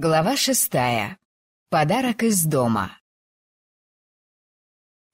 Глава шестая. Подарок из дома.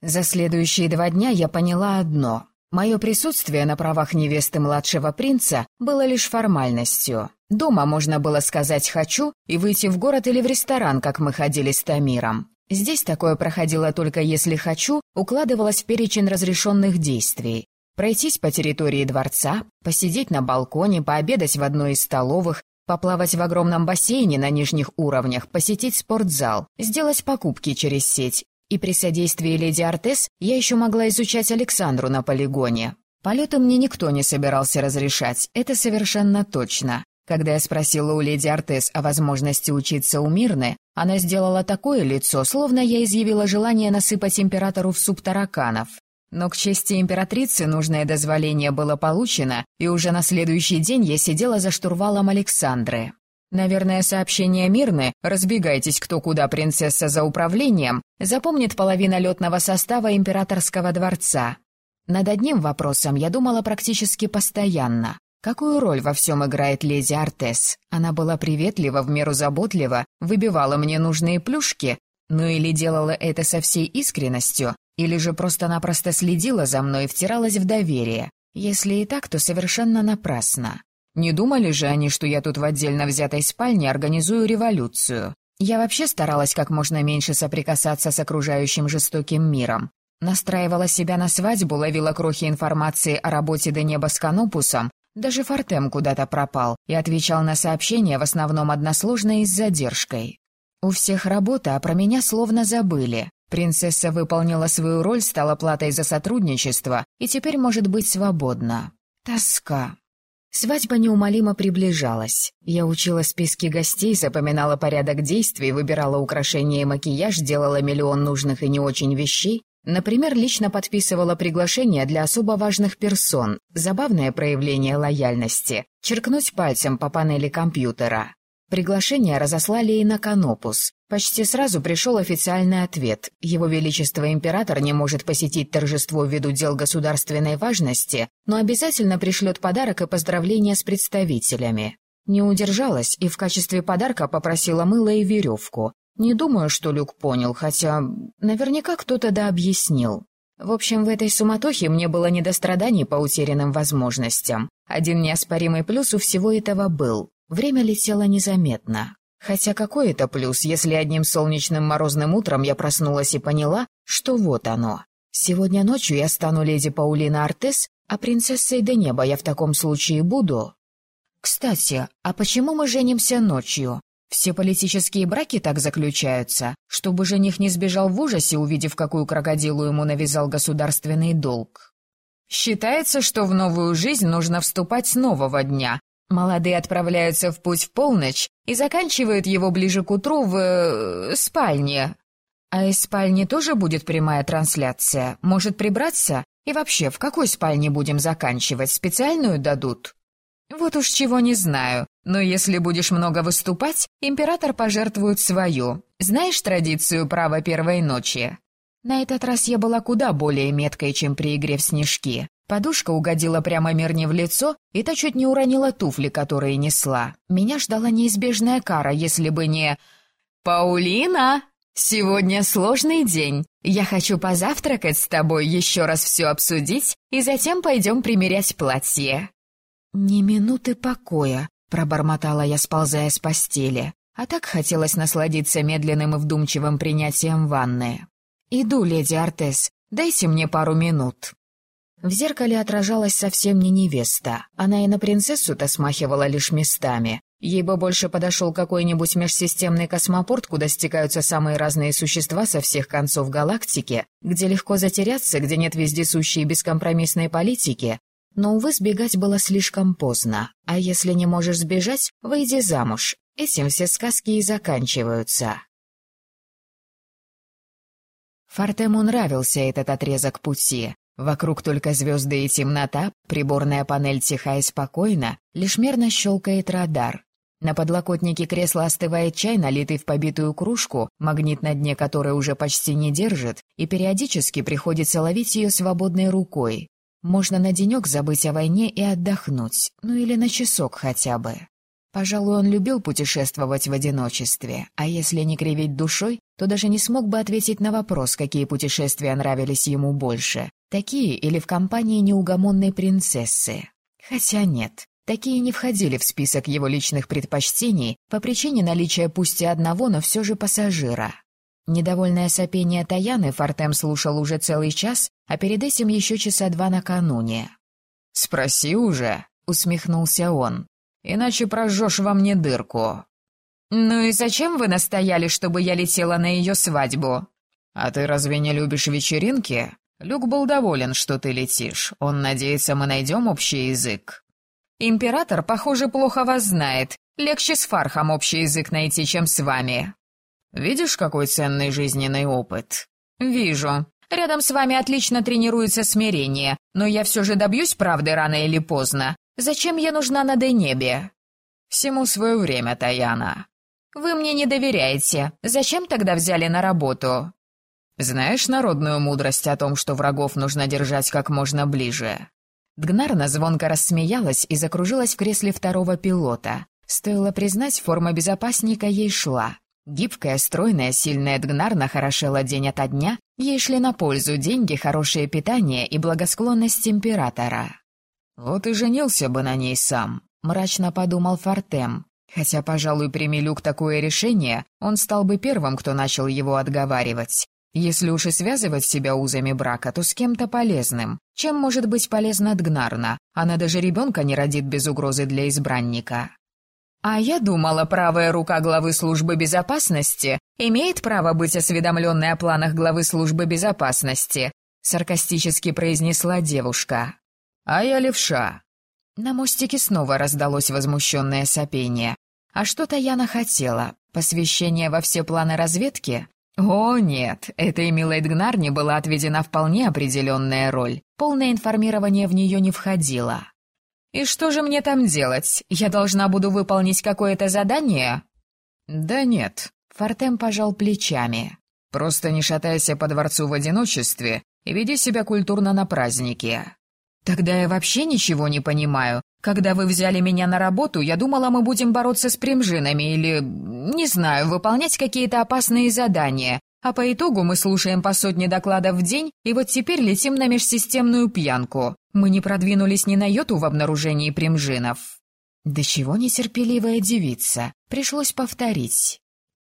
За следующие два дня я поняла одно. Мое присутствие на правах невесты младшего принца было лишь формальностью. Дома можно было сказать «хочу» и выйти в город или в ресторан, как мы ходили с Тамиром. Здесь такое проходило только если «хочу» укладывалось в перечень разрешенных действий. Пройтись по территории дворца, посидеть на балконе, пообедать в одной из столовых, Поплавать в огромном бассейне на нижних уровнях, посетить спортзал, сделать покупки через сеть. И при содействии леди Артес я еще могла изучать Александру на полигоне. Полеты мне никто не собирался разрешать, это совершенно точно. Когда я спросила у леди Артес о возможности учиться у Мирны, она сделала такое лицо, словно я изъявила желание насыпать императору в суп тараканов. Но к чести императрицы нужное дозволение было получено, и уже на следующий день я сидела за штурвалом Александры. Наверное, сообщение мирны «Разбегайтесь кто куда, принцесса, за управлением» запомнит половина летного состава императорского дворца. Над одним вопросом я думала практически постоянно. Какую роль во всем играет леди Артес? Она была приветлива, в меру заботлива, выбивала мне нужные плюшки, ну или делала это со всей искренностью, или же просто-напросто следила за мной и втиралась в доверие. Если и так, то совершенно напрасно. Не думали же они, что я тут в отдельно взятой спальне организую революцию? Я вообще старалась как можно меньше соприкасаться с окружающим жестоким миром. Настраивала себя на свадьбу, ловила крохи информации о работе до неба с Канопусом, даже Фортем куда-то пропал и отвечал на сообщения в основном односложно и с задержкой. У всех работа, а про меня словно забыли. Принцесса выполнила свою роль, стала платой за сотрудничество и теперь может быть свободна. Тоска. Свадьба неумолимо приближалась. Я учила списки гостей, запоминала порядок действий, выбирала украшения и макияж, делала миллион нужных и не очень вещей. Например, лично подписывала приглашения для особо важных персон. Забавное проявление лояльности. Черкнуть пальцем по панели компьютера. Приглашение разослали и на Канопус. Почти сразу пришел официальный ответ. Его Величество Император не может посетить торжество ввиду дел государственной важности, но обязательно пришлет подарок и поздравления с представителями. Не удержалась и в качестве подарка попросила мыло и веревку. Не думаю, что Люк понял, хотя наверняка кто-то да объяснил. В общем, в этой суматохе мне было не до страданий по утерянным возможностям. Один неоспоримый плюс у всего этого был. Время летело незаметно. Хотя какой это плюс, если одним солнечным морозным утром я проснулась и поняла, что вот оно. Сегодня ночью я стану леди Паулина Артес, а принцессой до неба я в таком случае буду. Кстати, а почему мы женимся ночью? Все политические браки так заключаются, чтобы жених не сбежал в ужасе, увидев, какую крокодилу ему навязал государственный долг. Считается, что в новую жизнь нужно вступать с нового дня, Молодые отправляются в путь в полночь и заканчивают его ближе к утру в... Э, спальне. А из спальни тоже будет прямая трансляция? Может прибраться? И вообще, в какой спальне будем заканчивать? Специальную дадут? Вот уж чего не знаю. Но если будешь много выступать, император пожертвует свою. Знаешь традицию права первой ночи? На этот раз я была куда более меткой, чем при игре в снежки. Подушка угодила прямо Мирне в лицо, и та чуть не уронила туфли, которые несла. Меня ждала неизбежная кара, если бы не... «Паулина! Сегодня сложный день. Я хочу позавтракать с тобой, еще раз все обсудить, и затем пойдем примерять платье». «Ни минуты покоя», — пробормотала я, сползая с постели. А так хотелось насладиться медленным и вдумчивым принятием ванны. «Иду, леди Артес, дайте мне пару минут». В зеркале отражалась совсем не невеста. Она и на принцессу-то смахивала лишь местами. Ей бы больше подошел какой-нибудь межсистемный космопорт, куда стекаются самые разные существа со всех концов галактики, где легко затеряться, где нет вездесущей бескомпромиссной политики. Но, увы, сбегать было слишком поздно. А если не можешь сбежать, выйди замуж. Этим все сказки и заканчиваются. Фортему нравился этот отрезок пути. Вокруг только звезды и темнота, приборная панель тиха и спокойна, лишь мерно щелкает радар. На подлокотнике кресла остывает чай, налитый в побитую кружку, магнит на дне которой уже почти не держит, и периодически приходится ловить ее свободной рукой. Можно на денек забыть о войне и отдохнуть, ну или на часок хотя бы. Пожалуй, он любил путешествовать в одиночестве, а если не кривить душой, то даже не смог бы ответить на вопрос, какие путешествия нравились ему больше, такие или в компании неугомонной принцессы. Хотя нет, такие не входили в список его личных предпочтений по причине наличия пусть и одного, но все же пассажира. Недовольное сопение Таяны Фортем слушал уже целый час, а перед этим еще часа два накануне. «Спроси уже», — усмехнулся он, — «иначе прожжешь во мне дырку». «Ну и зачем вы настояли, чтобы я летела на ее свадьбу?» «А ты разве не любишь вечеринки? Люк был доволен, что ты летишь. Он надеется, мы найдем общий язык». «Император, похоже, плохо вас знает. Легче с Фархом общий язык найти, чем с вами». Видишь, какой ценный жизненный опыт? Вижу. Рядом с вами отлично тренируется смирение, но я все же добьюсь правды рано или поздно. Зачем я нужна на Денебе? Всему свое время, Таяна. Вы мне не доверяете. Зачем тогда взяли на работу? Знаешь народную мудрость о том, что врагов нужно держать как можно ближе? Дгнарна звонко рассмеялась и закружилась в кресле второго пилота. Стоило признать, форма безопасника ей шла. Гибкая, стройная, сильная Дгнарна хорошела день ото дня, ей шли на пользу деньги, хорошее питание и благосклонность императора. «Вот и женился бы на ней сам», — мрачно подумал Фортем. Хотя, пожалуй, прими Люк такое решение, он стал бы первым, кто начал его отговаривать. Если уж и связывать себя узами брака, то с кем-то полезным. Чем может быть полезна Дгнарна? Она даже ребенка не родит без угрозы для избранника. «А я думала, правая рука главы службы безопасности имеет право быть осведомленной о планах главы службы безопасности», саркастически произнесла девушка. «А я левша». На мостике снова раздалось возмущенное сопение. А что-то Яна хотела. Посвящение во все планы разведки? О, нет, этой милой Дгнарне была отведена вполне определенная роль. Полное информирование в нее не входило. «И что же мне там делать? Я должна буду выполнить какое-то задание?» «Да нет», — Фортем пожал плечами. «Просто не шатайся по дворцу в одиночестве и веди себя культурно на празднике». «Тогда я вообще ничего не понимаю. Когда вы взяли меня на работу, я думала, мы будем бороться с примжинами или, не знаю, выполнять какие-то опасные задания. А по итогу мы слушаем по сотне докладов в день, и вот теперь летим на межсистемную пьянку. Мы не продвинулись ни на йоту в обнаружении примжинов. Да чего нетерпеливая девица. Пришлось повторить.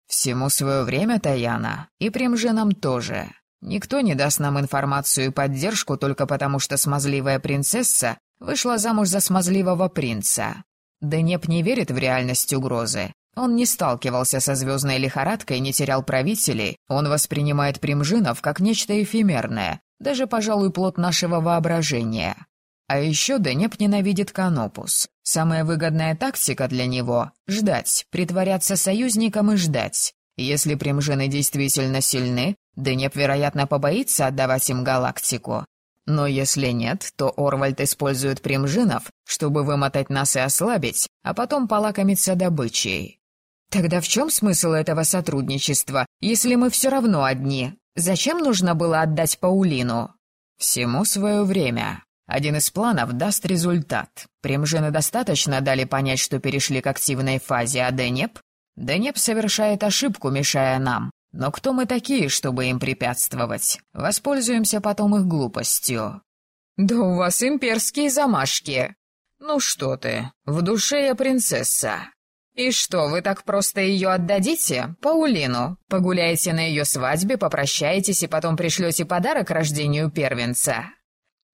Всему свое время, Таяна, и примжинам тоже. Никто не даст нам информацию и поддержку только потому, что смазливая принцесса вышла замуж за смазливого принца. Денеп не верит в реальность угрозы. Он не сталкивался со звездной лихорадкой, не терял правителей. Он воспринимает примжинов как нечто эфемерное, даже, пожалуй, плод нашего воображения. А еще Денеп ненавидит Канопус. Самая выгодная тактика для него — ждать, притворяться союзником и ждать. Если примжины действительно сильны, Денеп, вероятно, побоится отдавать им галактику. Но если нет, то Орвальд использует примжинов, чтобы вымотать нас и ослабить, а потом полакомиться добычей. Тогда в чем смысл этого сотрудничества, если мы все равно одни? Зачем нужно было отдать Паулину? Всему свое время. Один из планов даст результат. Примжины достаточно дали понять, что перешли к активной фазе, а Денеп? Денеп совершает ошибку, мешая нам. Но кто мы такие, чтобы им препятствовать? Воспользуемся потом их глупостью. Да у вас имперские замашки. Ну что ты, в душе я принцесса. «И что, вы так просто ее отдадите? Паулину? Погуляете на ее свадьбе, попрощаетесь и потом пришлете подарок рождению первенца?»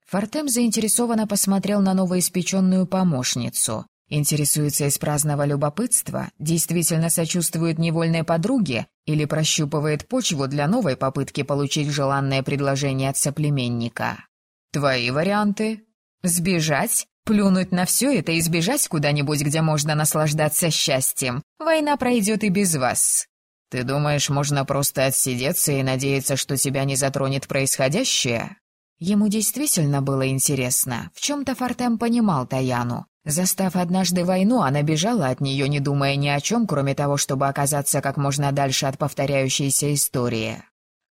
Фортем заинтересованно посмотрел на новоиспеченную помощницу. Интересуется из праздного любопытства, действительно сочувствует невольной подруге или прощупывает почву для новой попытки получить желанное предложение от соплеменника. «Твои варианты?» «Сбежать? Плюнуть на все это и сбежать куда-нибудь, где можно наслаждаться счастьем. Война пройдет и без вас. Ты думаешь, можно просто отсидеться и надеяться, что тебя не затронет происходящее? Ему действительно было интересно. В чем-то Фортем понимал Таяну. Застав однажды войну, она бежала от нее, не думая ни о чем, кроме того, чтобы оказаться как можно дальше от повторяющейся истории.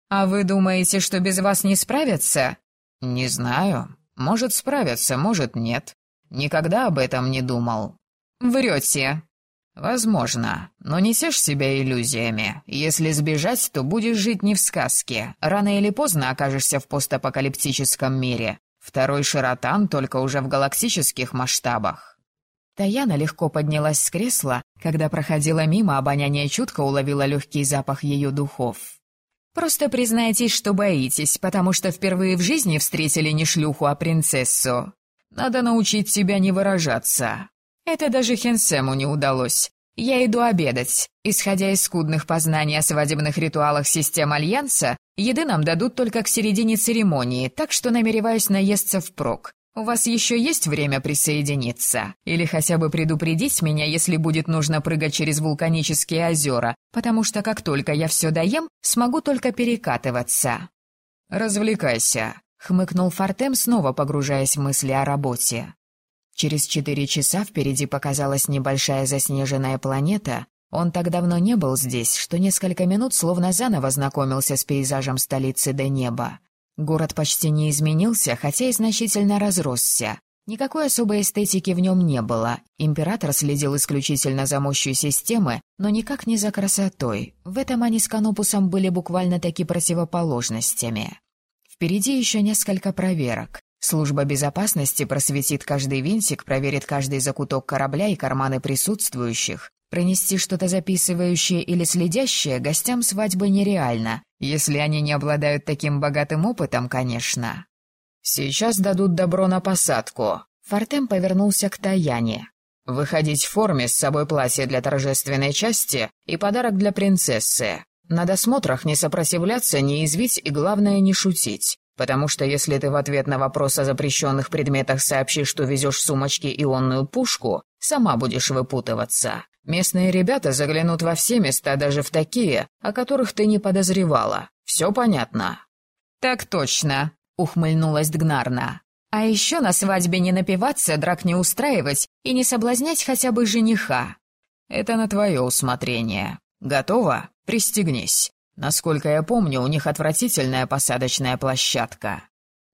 «А вы думаете, что без вас не справятся?» «Не знаю. Может, справятся, может, нет. Никогда об этом не думал». «Врете». «Возможно, но не сешь себя иллюзиями. Если сбежать, то будешь жить не в сказке. Рано или поздно окажешься в постапокалиптическом мире. Второй широтан только уже в галактических масштабах». Таяна легко поднялась с кресла, когда проходила мимо, обоняние чутко уловила легкий запах ее духов. «Просто признайтесь, что боитесь, потому что впервые в жизни встретили не шлюху, а принцессу. Надо научить себя не выражаться. Это даже Хенсему не удалось. Я иду обедать. Исходя из скудных познаний о свадебных ритуалах систем Альянса, еды нам дадут только к середине церемонии, так что намереваюсь наесться впрок. У вас еще есть время присоединиться? Или хотя бы предупредить меня, если будет нужно прыгать через вулканические озера, потому что как только я все доем, смогу только перекатываться. «Развлекайся», — хмыкнул Фортем, снова погружаясь в мысли о работе. Через четыре часа впереди показалась небольшая заснеженная планета. Он так давно не был здесь, что несколько минут словно заново знакомился с пейзажем столицы до неба. Город почти не изменился, хотя и значительно разросся. Никакой особой эстетики в нем не было. Император следил исключительно за мощью системы, но никак не за красотой. В этом они с Канопусом были буквально таки противоположностями. Впереди еще несколько проверок. Служба безопасности просветит каждый винтик, проверит каждый закуток корабля и карманы присутствующих. Пронести что-то записывающее или следящее гостям свадьбы нереально, если они не обладают таким богатым опытом, конечно. «Сейчас дадут добро на посадку». Фортем повернулся к Таяне. «Выходить в форме, с собой платье для торжественной части и подарок для принцессы. На досмотрах не сопротивляться, не извить и, главное, не шутить. Потому что если ты в ответ на вопрос о запрещенных предметах сообщишь, что везешь в сумочке ионную пушку, сама будешь выпутываться. Местные ребята заглянут во все места, даже в такие, о которых ты не подозревала. Все понятно?» «Так точно», — ухмыльнулась Дгнарна. «А еще на свадьбе не напиваться, драк не устраивать и не соблазнять хотя бы жениха». «Это на твое усмотрение. Готова? Пристегнись. Насколько я помню, у них отвратительная посадочная площадка.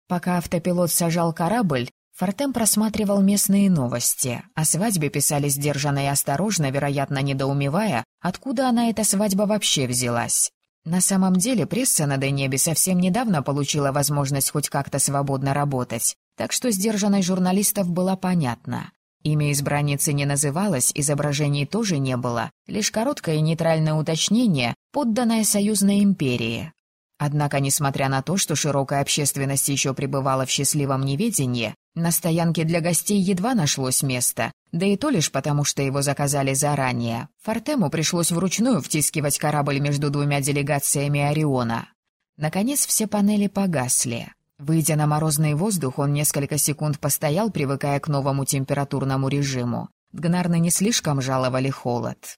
Пока автопилот сажал корабль, Фортем просматривал местные новости. О свадьбе писали сдержанно и осторожно, вероятно, недоумевая, откуда она, эта свадьба, вообще взялась. На самом деле пресса на Денебе совсем недавно получила возможность хоть как-то свободно работать, так что сдержанность журналистов была понятна. Имя избранницы не называлось, изображений тоже не было, лишь короткое нейтральное уточнение, подданное союзной империи. Однако, несмотря на то, что широкая общественность еще пребывала в счастливом неведении, на стоянке для гостей едва нашлось место, да и то лишь потому, что его заказали заранее. Фортему пришлось вручную втискивать корабль между двумя делегациями Ориона. Наконец все панели погасли. Выйдя на морозный воздух, он несколько секунд постоял, привыкая к новому температурному режиму. Гнарны не слишком жаловали холод.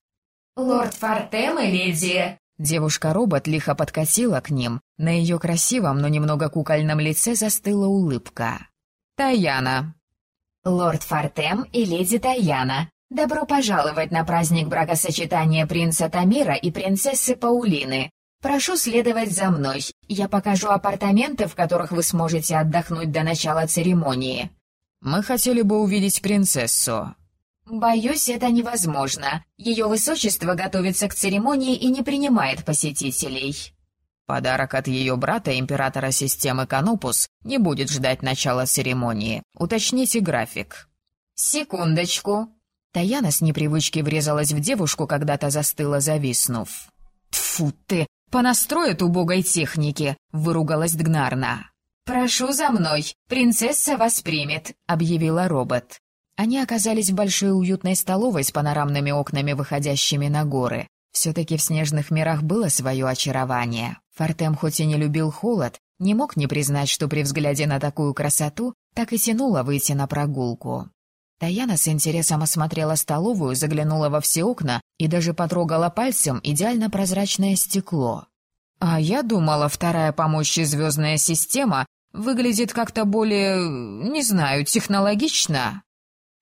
«Лорд Фортем и леди...» Девушка-робот лихо подкатила к ним. На ее красивом, но немного кукольном лице застыла улыбка. «Таяна». «Лорд Фортем и леди Таяна. Добро пожаловать на праздник бракосочетания принца Тамира и принцессы Паулины. «Прошу следовать за мной. Я покажу апартаменты, в которых вы сможете отдохнуть до начала церемонии». «Мы хотели бы увидеть принцессу». «Боюсь, это невозможно. Ее высочество готовится к церемонии и не принимает посетителей». Подарок от ее брата, императора системы Канопус, не будет ждать начала церемонии. Уточните график. «Секундочку». Таяна с непривычки врезалась в девушку, когда-то застыла, зависнув. «Тьфу ты! «Понастроят убогой техники», — выругалась Дгнарна. «Прошу за мной, принцесса вас примет», — объявила робот. Они оказались в большой уютной столовой с панорамными окнами, выходящими на горы. Все-таки в снежных мирах было свое очарование. Фортем хоть и не любил холод, не мог не признать, что при взгляде на такую красоту так и тянуло выйти на прогулку. Таяна с интересом осмотрела столовую, заглянула во все окна и даже потрогала пальцем идеально прозрачное стекло. «А я думала, вторая по мощи звездная система выглядит как-то более... не знаю, технологично».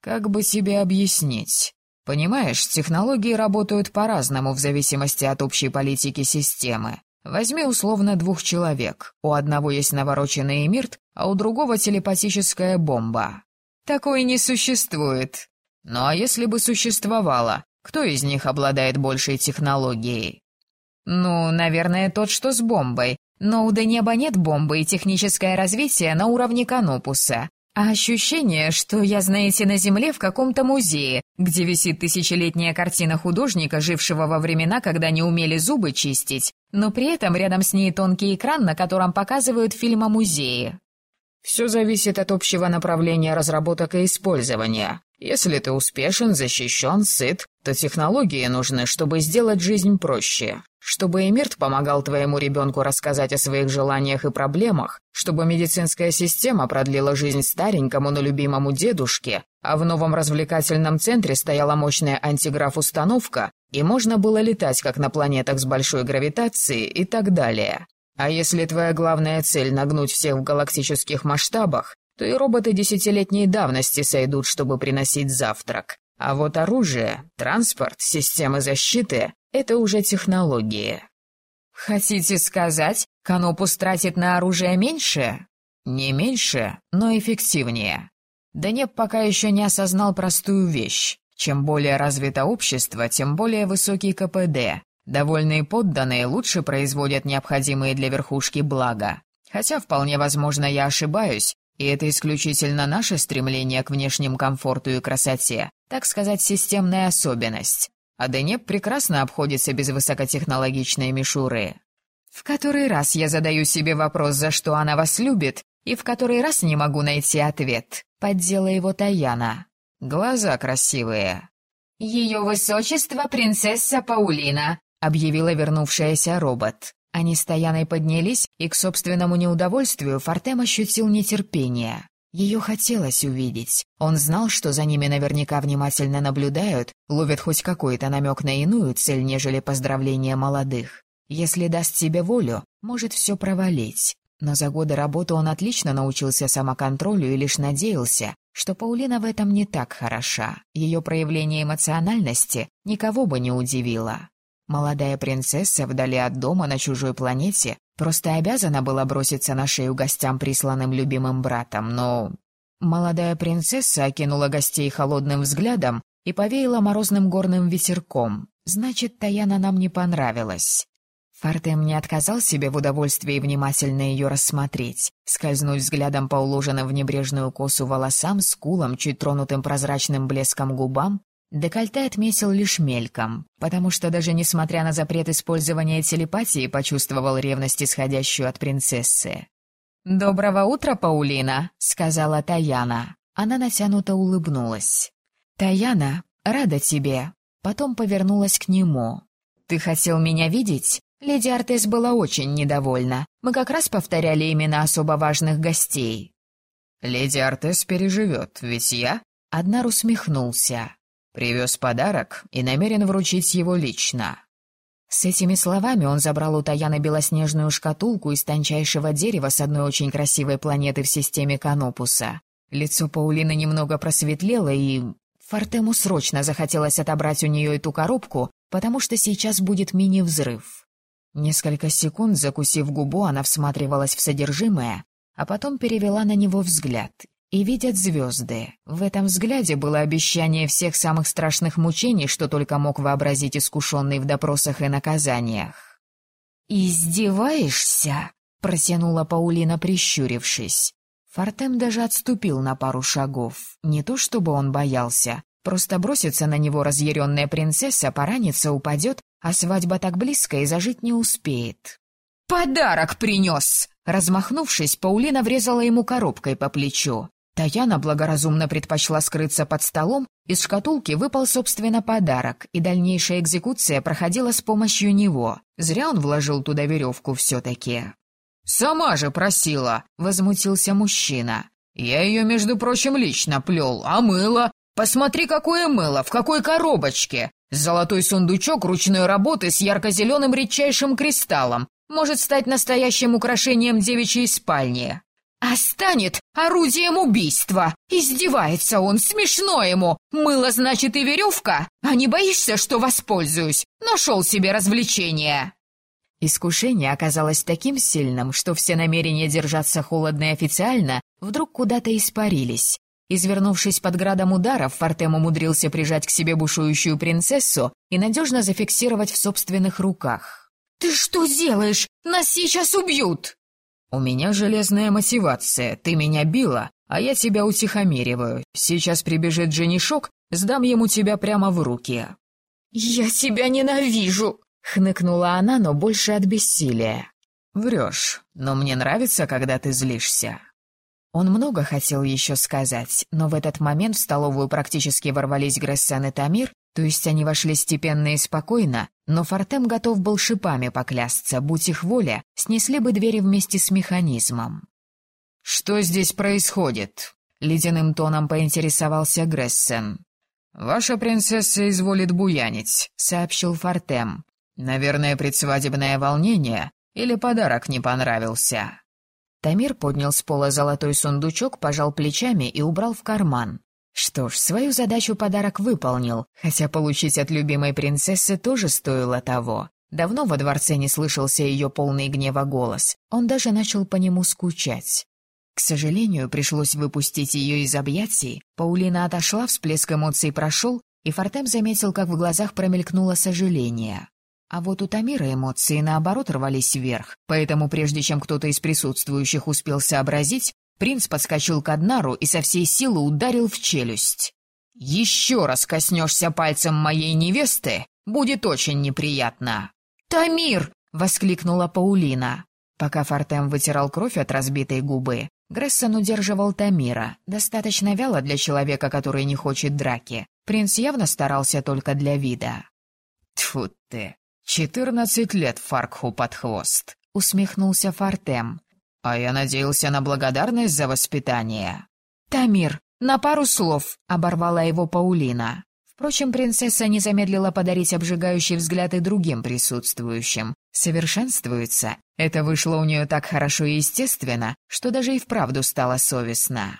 «Как бы себе объяснить?» Понимаешь, технологии работают по-разному в зависимости от общей политики системы. Возьми условно двух человек. У одного есть навороченный эмирт, а у другого телепатическая бомба. Такой не существует. Ну а если бы существовало, Кто из них обладает большей технологией?» «Ну, наверное, тот, что с бомбой. Но у Денеба нет бомбы и техническое развитие на уровне Канопуса. А ощущение, что я, знаете, на Земле в каком-то музее, где висит тысячелетняя картина художника, жившего во времена, когда не умели зубы чистить, но при этом рядом с ней тонкий экран, на котором показывают фильм о музее. Все зависит от общего направления разработок и использования. Если ты успешен, защищен, сыт, то технологии нужны, чтобы сделать жизнь проще. Чтобы Эмирт помогал твоему ребенку рассказать о своих желаниях и проблемах, чтобы медицинская система продлила жизнь старенькому, но любимому дедушке, а в новом развлекательном центре стояла мощная антиграф-установка, и можно было летать, как на планетах с большой гравитацией и так далее. А если твоя главная цель — нагнуть всех в галактических масштабах, то и роботы десятилетней давности сойдут, чтобы приносить завтрак. А вот оружие, транспорт, системы защиты — это уже технологии. Хотите сказать, Канопус тратит на оружие меньше? Не меньше, но эффективнее. Данеп пока еще не осознал простую вещь. Чем более развито общество, тем более высокий КПД. Довольные подданные лучше производят необходимые для верхушки блага. Хотя вполне возможно я ошибаюсь, и это исключительно наше стремление к внешнему комфорту и красоте, так сказать, системная особенность. А Денеп прекрасно обходится без высокотехнологичной мишуры. В который раз я задаю себе вопрос, за что она вас любит, и в который раз не могу найти ответ. Поддела его Таяна. Глаза красивые. «Ее высочество принцесса Паулина», — объявила вернувшаяся робот. Они с Таяной поднялись, и к собственному неудовольствию Фортем ощутил нетерпение. Ее хотелось увидеть. Он знал, что за ними наверняка внимательно наблюдают, ловят хоть какой-то намек на иную цель, нежели поздравление молодых. Если даст себе волю, может все провалить. Но за годы работы он отлично научился самоконтролю и лишь надеялся, что Паулина в этом не так хороша. Ее проявление эмоциональности никого бы не удивило. Молодая принцесса вдали от дома на чужой планете просто обязана была броситься на шею гостям, присланным любимым братом, но... Молодая принцесса окинула гостей холодным взглядом и повеяла морозным горным ветерком. Значит, Таяна нам не понравилась. Фартем не отказал себе в удовольствии внимательно ее рассмотреть, скользнуть взглядом по уложенным в небрежную косу волосам, скулам, чуть тронутым прозрачным блеском губам, Декольте отметил лишь мельком, потому что даже несмотря на запрет использования телепатии, почувствовал ревность, исходящую от принцессы. «Доброго утра, Паулина», — сказала Таяна. Она натянуто улыбнулась. «Таяна, рада тебе». Потом повернулась к нему. «Ты хотел меня видеть?» Леди Артес была очень недовольна. Мы как раз повторяли имена особо важных гостей. «Леди Артес переживет, ведь я?» Аднар усмехнулся. Привез подарок и намерен вручить его лично». С этими словами он забрал у Таяны белоснежную шкатулку из тончайшего дерева с одной очень красивой планеты в системе Канопуса. Лицо Паулины немного просветлело, и... Фортему срочно захотелось отобрать у нее эту коробку, потому что сейчас будет мини-взрыв. Несколько секунд, закусив губу, она всматривалась в содержимое, а потом перевела на него взгляд и видят звезды. В этом взгляде было обещание всех самых страшных мучений, что только мог вообразить искушенный в допросах и наказаниях. «Издеваешься?» — протянула Паулина, прищурившись. Фортем даже отступил на пару шагов. Не то чтобы он боялся, просто бросится на него разъяренная принцесса, поранится, упадет, а свадьба так близко и зажить не успеет. «Подарок принес!» Размахнувшись, Паулина врезала ему коробкой по плечу. Таяна благоразумно предпочла скрыться под столом, из шкатулки выпал, собственно, подарок, и дальнейшая экзекуция проходила с помощью него. Зря он вложил туда веревку все-таки. «Сама же просила!» — возмутился мужчина. «Я ее, между прочим, лично плел, а мыло? Посмотри, какое мыло, в какой коробочке! Золотой сундучок ручной работы с ярко-зеленым редчайшим кристаллом может стать настоящим украшением девичьей спальни!» А станет орудием убийства. Издевается он, смешно ему. Мыло, значит, и веревка. А не боишься, что воспользуюсь? Нашел себе развлечение. Искушение оказалось таким сильным, что все намерения держаться холодно и официально вдруг куда-то испарились. Извернувшись под градом ударов, Фортем умудрился прижать к себе бушующую принцессу и надежно зафиксировать в собственных руках. «Ты что делаешь? Нас сейчас убьют!» «У меня железная мотивация. Ты меня била, а я тебя утихомириваю. Сейчас прибежит женишок, сдам ему тебя прямо в руки». «Я тебя ненавижу!» — хныкнула она, но больше от бессилия. «Врешь, но мне нравится, когда ты злишься». Он много хотел еще сказать, но в этот момент в столовую практически ворвались Грессен и Тамир, то есть они вошли степенно и спокойно, но Фортем готов был шипами поклясться, будь их воля, снесли бы двери вместе с механизмом. «Что здесь происходит?» — ледяным тоном поинтересовался Грессен. «Ваша принцесса изволит буянить», — сообщил Фортем. «Наверное, предсвадебное волнение или подарок не понравился». Тамир поднял с пола золотой сундучок, пожал плечами и убрал в карман. Что ж, свою задачу подарок выполнил, хотя получить от любимой принцессы тоже стоило того. Давно во дворце не слышался ее полный гнева голос, он даже начал по нему скучать. К сожалению, пришлось выпустить ее из объятий, Паулина отошла, всплеск эмоций прошел, и Фортем заметил, как в глазах промелькнуло сожаление. А вот у Тамира эмоции, наоборот, рвались вверх, поэтому прежде чем кто-то из присутствующих успел сообразить, принц подскочил к Аднару и со всей силы ударил в челюсть. «Еще раз коснешься пальцем моей невесты, будет очень неприятно!» «Тамир!» — воскликнула Паулина. Пока Фортем вытирал кровь от разбитой губы, Грессон удерживал Тамира, достаточно вяло для человека, который не хочет драки. Принц явно старался только для вида. «Тьфу ты! «Четырнадцать лет Фаркху под хвост», — усмехнулся Фартем. «А я надеялся на благодарность за воспитание». «Тамир, на пару слов», — оборвала его Паулина. Впрочем, принцесса не замедлила подарить обжигающий взгляд и другим присутствующим. Совершенствуется. Это вышло у нее так хорошо и естественно, что даже и вправду стало совестно.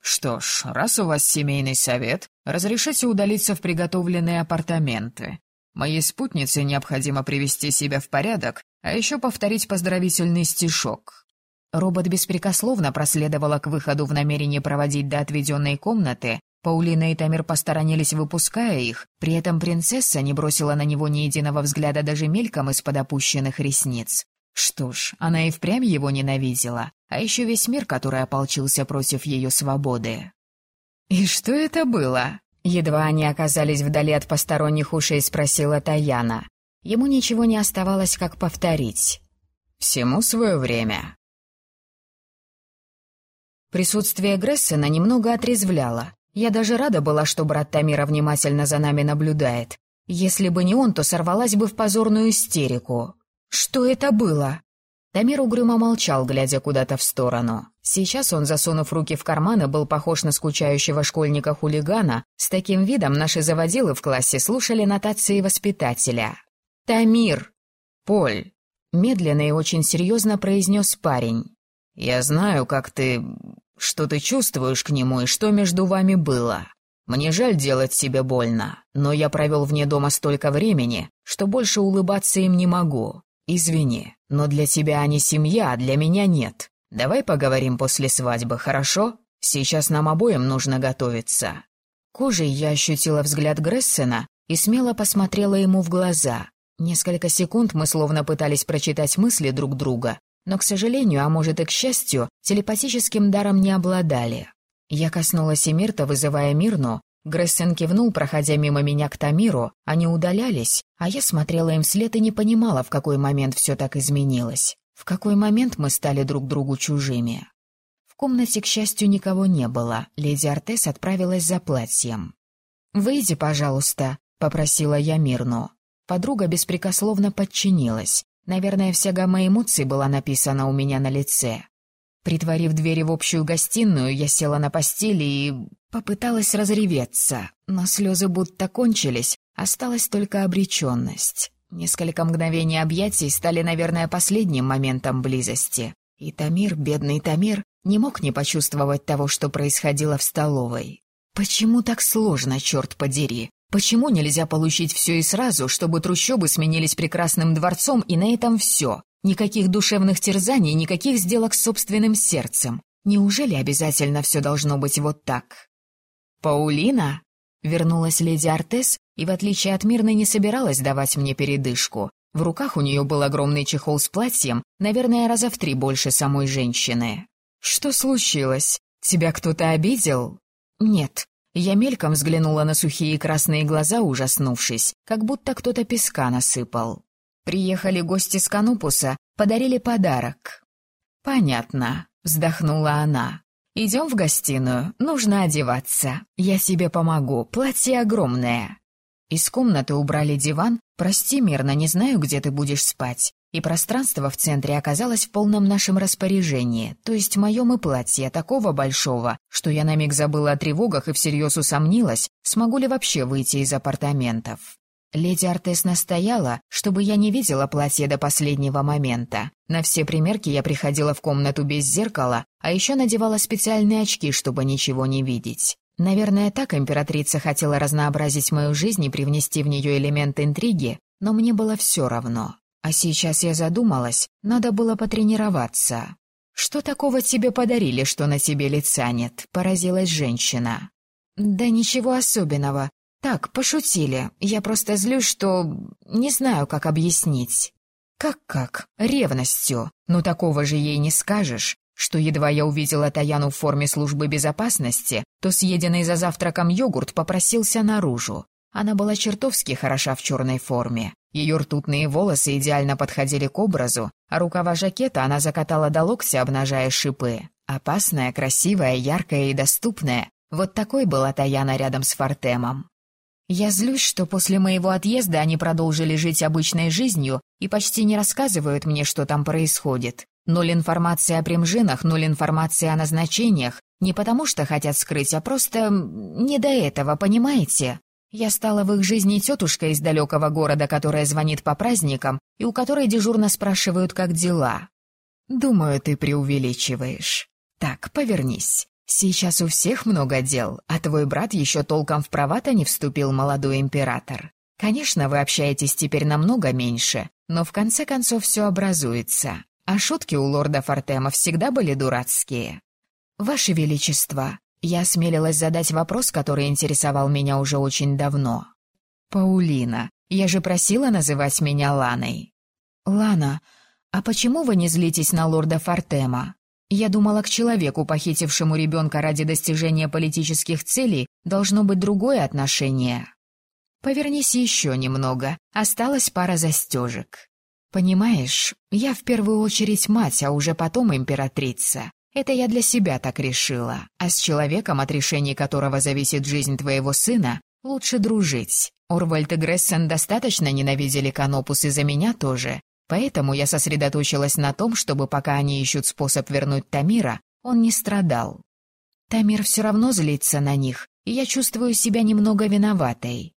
«Что ж, раз у вас семейный совет, разрешите удалиться в приготовленные апартаменты. Моей спутнице необходимо привести себя в порядок, а еще повторить поздравительный стишок». Робот беспрекословно проследовала к выходу в намерении проводить до отведенной комнаты. Паулина и Тамир посторонились, выпуская их, при этом принцесса не бросила на него ни единого взгляда даже мельком из-под опущенных ресниц. Что ж, она и впрямь его ненавидела, а еще весь мир, который ополчился против ее свободы. «И что это было?» Едва они оказались вдали от посторонних ушей, спросила Таяна. Ему ничего не оставалось, как повторить. «Всему свое время». Присутствие Грессена немного отрезвляло. Я даже рада была, что брат Тамира внимательно за нами наблюдает. Если бы не он, то сорвалась бы в позорную истерику. «Что это было?» Тамир угрюмо молчал, глядя куда-то в сторону. Сейчас он, засунув руки в карманы, был похож на скучающего школьника-хулигана. С таким видом наши заводилы в классе слушали нотации воспитателя. «Тамир!» «Поль!» — медленно и очень серьезно произнес парень. «Я знаю, как ты... что ты чувствуешь к нему и что между вами было. Мне жаль делать себе больно, но я провел вне дома столько времени, что больше улыбаться им не могу. «Извини, но для тебя они семья, а для меня нет. Давай поговорим после свадьбы, хорошо? Сейчас нам обоим нужно готовиться». Кожей я ощутила взгляд Грессена и смело посмотрела ему в глаза. Несколько секунд мы словно пытались прочитать мысли друг друга, но, к сожалению, а может и к счастью, телепатическим даром не обладали. Я коснулась Эмирта, вызывая Мирну, Грессен кивнул, проходя мимо меня к Тамиру, они удалялись, а я смотрела им вслед и не понимала, в какой момент все так изменилось, в какой момент мы стали друг другу чужими. В комнате, к счастью, никого не было, леди Артес отправилась за платьем. «Выйди, пожалуйста», — попросила я Мирну. Подруга беспрекословно подчинилась. Наверное, вся гамма эмоций была написана у меня на лице. Притворив двери в общую гостиную, я села на постели и попыталась разреветься, но слезы будто кончились, осталась только обреченность. Несколько мгновений объятий стали, наверное, последним моментом близости. И Тамир, бедный Тамир, не мог не почувствовать того, что происходило в столовой. Почему так сложно, черт подери? Почему нельзя получить все и сразу, чтобы трущобы сменились прекрасным дворцом, и на этом все? Никаких душевных терзаний, никаких сделок с собственным сердцем. Неужели обязательно все должно быть вот так? «Паулина?» — вернулась леди Артес и, в отличие от Мирной, не собиралась давать мне передышку. В руках у нее был огромный чехол с платьем, наверное, раза в три больше самой женщины. «Что случилось? Тебя кто-то обидел?» «Нет». Я мельком взглянула на сухие красные глаза, ужаснувшись, как будто кто-то песка насыпал. Приехали гости с Канупуса, подарили подарок. «Понятно», — вздохнула она. «Идем в гостиную, нужно одеваться. Я себе помогу, платье огромное». Из комнаты убрали диван, прости, мирно, не знаю, где ты будешь спать. И пространство в центре оказалось в полном нашем распоряжении, то есть моем и платье такого большого, что я на миг забыла о тревогах и всерьез усомнилась, смогу ли вообще выйти из апартаментов. Леди Артес настояла, чтобы я не видела платье до последнего момента. На все примерки я приходила в комнату без зеркала, а еще надевала специальные очки, чтобы ничего не видеть. Наверное, так императрица хотела разнообразить мою жизнь и привнести в нее элемент интриги, но мне было все равно. А сейчас я задумалась, надо было потренироваться. «Что такого тебе подарили, что на тебе лица нет?» — поразилась женщина. «Да ничего особенного. Так, пошутили. Я просто злюсь, что... не знаю, как объяснить». «Как-как? Ревностью. Но такого же ей не скажешь что едва я увидела Таяну в форме службы безопасности, то съеденный за завтраком йогурт попросился наружу. Она была чертовски хороша в черной форме. Ее ртутные волосы идеально подходили к образу, а рукава жакета она закатала до локтя, обнажая шипы. Опасная, красивая, яркая и доступная. Вот такой была Таяна рядом с Фортемом. Я злюсь, что после моего отъезда они продолжили жить обычной жизнью и почти не рассказывают мне, что там происходит. Ноль информации о примжинах, ноль информации о назначениях. Не потому что хотят скрыть, а просто не до этого, понимаете? Я стала в их жизни тетушкой из далекого города, которая звонит по праздникам и у которой дежурно спрашивают, как дела. Думаю, ты преувеличиваешь. Так, повернись. Сейчас у всех много дел, а твой брат еще толком в права-то не вступил, молодой император. Конечно, вы общаетесь теперь намного меньше, но в конце концов все образуется. А шутки у лорда Фортема всегда были дурацкие. «Ваше Величество», я осмелилась задать вопрос, который интересовал меня уже очень давно. «Паулина, я же просила называть меня Ланой». «Лана, а почему вы не злитесь на лорда Фортема? Я думала, к человеку, похитившему ребенка ради достижения политических целей, должно быть другое отношение». «Повернись еще немного, осталась пара застежек». «Понимаешь, я в первую очередь мать, а уже потом императрица. Это я для себя так решила. А с человеком, от решения которого зависит жизнь твоего сына, лучше дружить. Орвальд и Грессен достаточно ненавидели Канопус из-за меня тоже. Поэтому я сосредоточилась на том, чтобы пока они ищут способ вернуть Тамира, он не страдал. Тамир все равно злится на них, и я чувствую себя немного виноватой.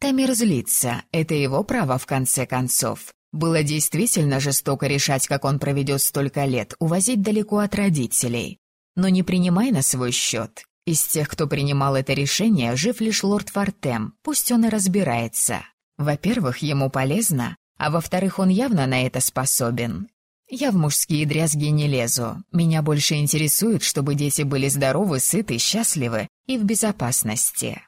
Тамир злится, это его право в конце концов. Было действительно жестоко решать, как он проведет столько лет, увозить далеко от родителей. Но не принимай на свой счет. Из тех, кто принимал это решение, жив лишь лорд Фортем, пусть он и разбирается. Во-первых, ему полезно, а во-вторых, он явно на это способен. Я в мужские дрязги не лезу. Меня больше интересует, чтобы дети были здоровы, сыты, счастливы и в безопасности.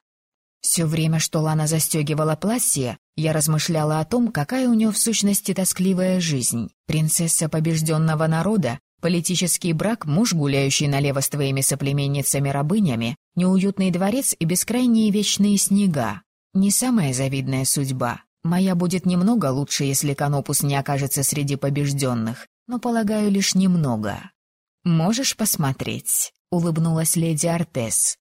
Все время, что Лана застегивала платье, я размышляла о том, какая у нее в сущности тоскливая жизнь. Принцесса побежденного народа, политический брак, муж, гуляющий налево с твоими соплеменницами-рабынями, неуютный дворец и бескрайние вечные снега. Не самая завидная судьба. Моя будет немного лучше, если Канопус не окажется среди побежденных, но, полагаю, лишь немного. «Можешь посмотреть», — улыбнулась леди Артес.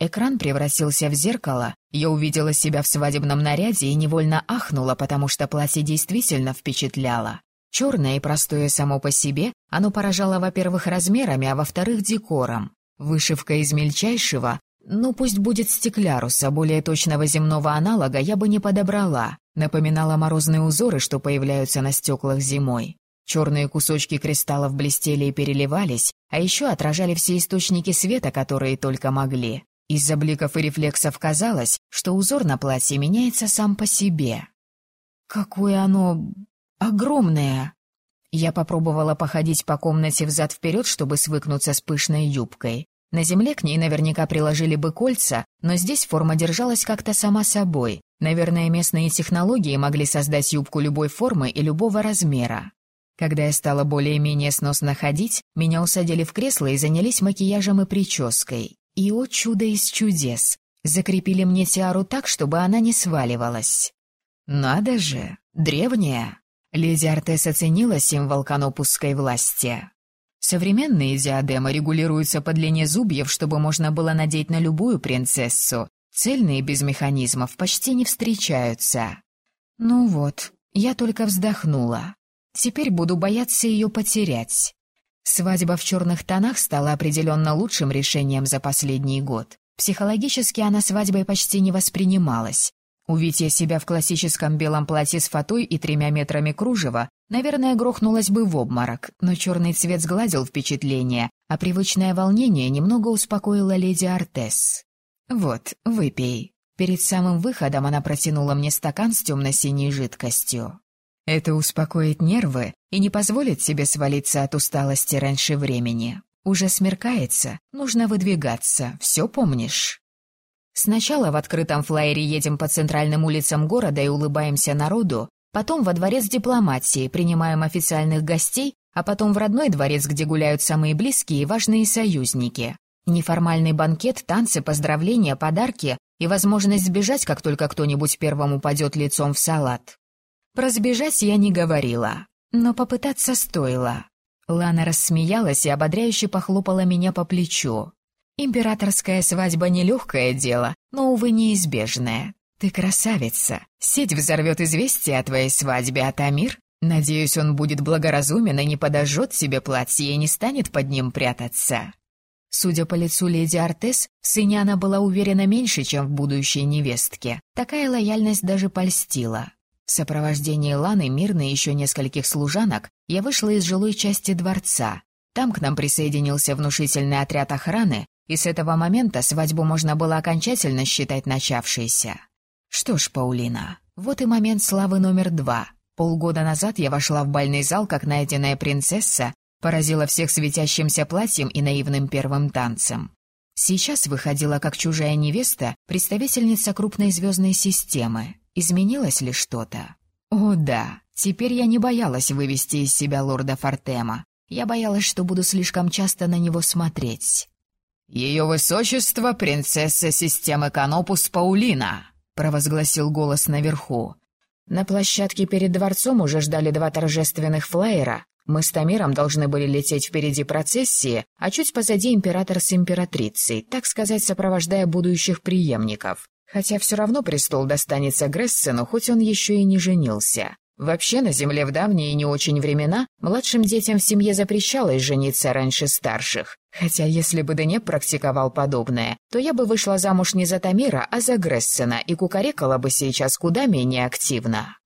Экран превратился в зеркало, я увидела себя в свадебном наряде и невольно ахнула, потому что платье действительно впечатляло. Черное и простое само по себе, оно поражало, во-первых, размерами, а во-вторых, декором. Вышивка из мельчайшего, ну пусть будет стекляруса, более точного земного аналога я бы не подобрала, напоминала морозные узоры, что появляются на стеклах зимой. Черные кусочки кристаллов блестели и переливались, а еще отражали все источники света, которые только могли. Из-за бликов и рефлексов казалось, что узор на платье меняется сам по себе. «Какое оно... огромное!» Я попробовала походить по комнате взад-вперед, чтобы свыкнуться с пышной юбкой. На земле к ней наверняка приложили бы кольца, но здесь форма держалась как-то сама собой. Наверное, местные технологии могли создать юбку любой формы и любого размера. Когда я стала более-менее сносно ходить, меня усадили в кресло и занялись макияжем и прической. И, о чудо из чудес, закрепили мне тиару так, чтобы она не сваливалась. Надо же, древняя. Леди Артес оценила символ канопусской власти. Современные диадемы регулируются по длине зубьев, чтобы можно было надеть на любую принцессу. Цельные без механизмов почти не встречаются. Ну вот, я только вздохнула. Теперь буду бояться ее потерять. Свадьба в черных тонах стала определенно лучшим решением за последний год. Психологически она свадьбой почти не воспринималась. Увидеть я себя в классическом белом платье с фатой и тремя метрами кружева, наверное, грохнулась бы в обморок, но черный цвет сгладил впечатление, а привычное волнение немного успокоило леди Артес. «Вот, выпей». Перед самым выходом она протянула мне стакан с темно-синей жидкостью. Это успокоит нервы и не позволит себе свалиться от усталости раньше времени. Уже смеркается, нужно выдвигаться, все помнишь? Сначала в открытом флайере едем по центральным улицам города и улыбаемся народу, потом во дворец дипломатии принимаем официальных гостей, а потом в родной дворец, где гуляют самые близкие и важные союзники. Неформальный банкет, танцы, поздравления, подарки и возможность сбежать, как только кто-нибудь первым упадет лицом в салат. Про сбежать я не говорила, но попытаться стоило. Лана рассмеялась и ободряюще похлопала меня по плечу. Императорская свадьба — нелегкое дело, но, увы, неизбежное. Ты красавица. Сеть взорвет известие о твоей свадьбе, а Тамир? Надеюсь, он будет благоразумен и не подожжет себе платье и не станет под ним прятаться. Судя по лицу леди Артес, в сыне она была уверена меньше, чем в будущей невестке. Такая лояльность даже польстила. В сопровождении Ланы, Мирны и еще нескольких служанок я вышла из жилой части дворца. Там к нам присоединился внушительный отряд охраны, и с этого момента свадьбу можно было окончательно считать начавшейся. Что ж, Паулина, вот и момент славы номер два. Полгода назад я вошла в бальный зал как найденная принцесса, поразила всех светящимся платьем и наивным первым танцем. Сейчас выходила как чужая невеста, представительница крупной звездной системы. Изменилось ли что-то? О да, теперь я не боялась вывести из себя лорда Фортема. Я боялась, что буду слишком часто на него смотреть. «Ее высочество — принцесса системы Канопус Паулина», — провозгласил голос наверху. На площадке перед дворцом уже ждали два торжественных флайера. Мы с Тамиром должны были лететь впереди процессии, а чуть позади император с императрицей, так сказать, сопровождая будущих преемников. Хотя все равно престол достанется Грессену, хоть он еще и не женился. Вообще, на Земле в давние и не очень времена младшим детям в семье запрещалось жениться раньше старших. Хотя если бы Денеп практиковал подобное, то я бы вышла замуж не за Тамира, а за Грессена и кукарекала бы сейчас куда менее активно.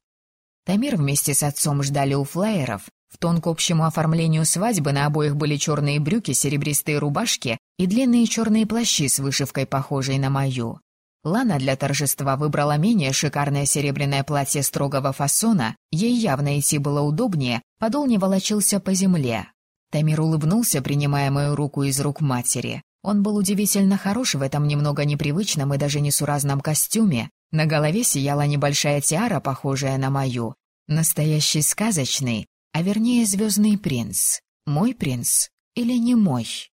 Тамир вместе с отцом ждали у флайеров. В тон к общему оформлению свадьбы на обоих были черные брюки, серебристые рубашки и длинные черные плащи с вышивкой, похожей на мою. Лана для торжества выбрала менее шикарное серебряное платье строгого фасона, ей явно идти было удобнее, подол не волочился по земле. Тамир улыбнулся, принимая мою руку из рук матери. Он был удивительно хорош в этом немного непривычном и даже несуразном костюме. На голове сияла небольшая тиара, похожая на мою. Настоящий сказочный, а вернее звездный принц. Мой принц или не мой?